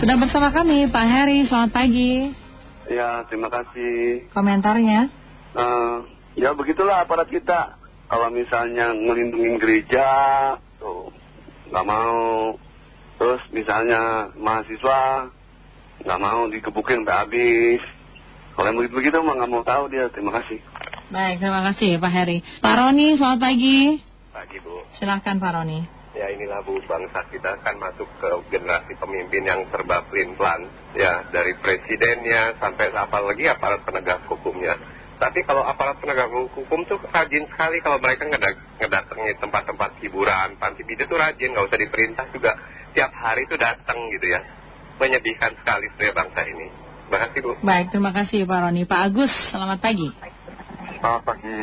Sudah bersama kami Pak Heri, selamat pagi. Ya, terima kasih. Komentarnya? Eh, ya begitulah aparat kita. Kalau misalnya ngelindungin gereja, tuh nggak mau. Terus misalnya mahasiswa nggak mau dikebukin sampai habis. Kalau yang begitu-begitu mah nggak mau tahu dia. Terima kasih. Baik, terima kasih Pak Heri. Pak Roni, selamat pagi. Pagi Bu. Silahkan Pak Roni. Ya inilah Bu, bangsa kita kan masuk ke generasi pemimpin yang serba pelin-pelan. Ya, dari presidennya sampai apalagi aparat penegak hukumnya. Tapi kalau aparat penegak hukum tuh rajin sekali kalau mereka ngedat ngedatangi tempat-tempat hiburan, panti pijat tuh rajin, nggak usah diperintah juga. Tiap hari tuh datang gitu ya. Menyedihkan sekali sebenarnya bangsa ini. Terima kasih Bu. Baik, terima kasih Pak Roni. Pak Agus, selamat pagi. Selamat pagi.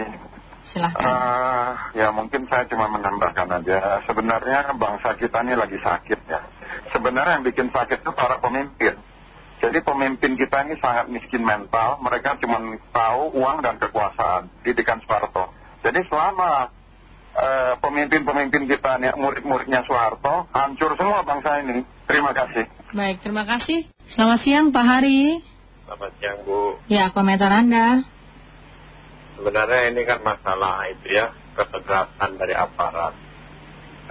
Silahkan. Uh, ya mungkin saya cuma menambahkan aja. Sebenarnya bangsa kita ini lagi sakit ya. Sebenarnya yang bikin sakit itu para pemimpin. Jadi pemimpin kita ini sangat miskin mental. Mereka cuma tahu uang dan kekuasaan. Didikan Soeharto. Jadi selama pemimpin-pemimpin kita ini murid-muridnya Soeharto, hancur semua bangsa ini. Terima kasih. Baik, terima kasih. Selamat siang Pak Hari. Selamat siang Bu. Ya, komentar Anda. Sebenarnya ini kan masalah itu ya, ketegasan dari aparat.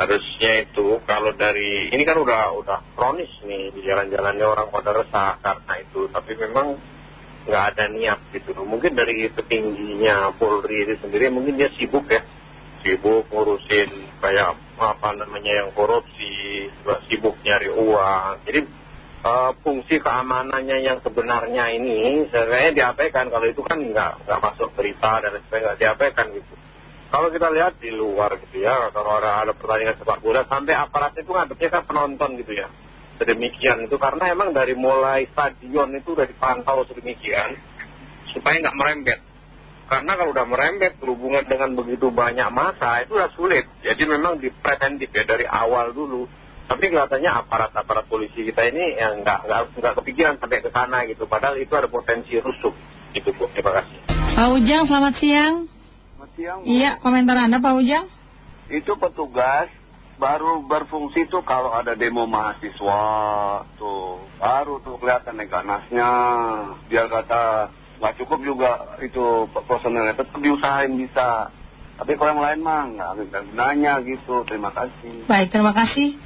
Harusnya itu kalau dari, ini kan udah udah kronis nih, di jalan-jalannya orang pada resah karena itu. Tapi memang nggak ada niat gitu. Mungkin dari petingginya Polri itu sendiri, mungkin dia sibuk ya. Sibuk ngurusin kayak apa namanya yang korupsi, sibuk nyari uang. Jadi uh, fungsi keamanannya yang sebenarnya ini sebenarnya diabaikan kalau itu kan nggak nggak masuk berita dan sebagainya nggak diabaikan gitu. Kalau kita lihat di luar gitu ya, kalau ada, ada pertandingan sepak bola sampai aparat itu ngadepnya kan penonton gitu ya. Sedemikian itu karena emang dari mulai stadion itu udah dipantau sedemikian supaya nggak merembet. Karena kalau udah merembet berhubungan dengan begitu banyak masa itu udah sulit. Jadi memang dipreventif ya dari awal dulu. Tapi kelihatannya aparat-aparat polisi kita ini yang nggak, nggak, nggak kepikiran sampai ke sana gitu. Padahal itu ada potensi rusuk. Itu Bu, terima kasih. Pak Ujang, selamat siang. Selamat siang. Bu. Iya, komentar Anda Pak Ujang. Itu petugas baru berfungsi tuh kalau ada demo mahasiswa tuh baru tuh kelihatan nih ganasnya biar kata nggak cukup juga itu personelnya tetap diusahain bisa tapi kalau yang lain mah nggak ada gunanya gitu terima kasih Baik, terima kasih.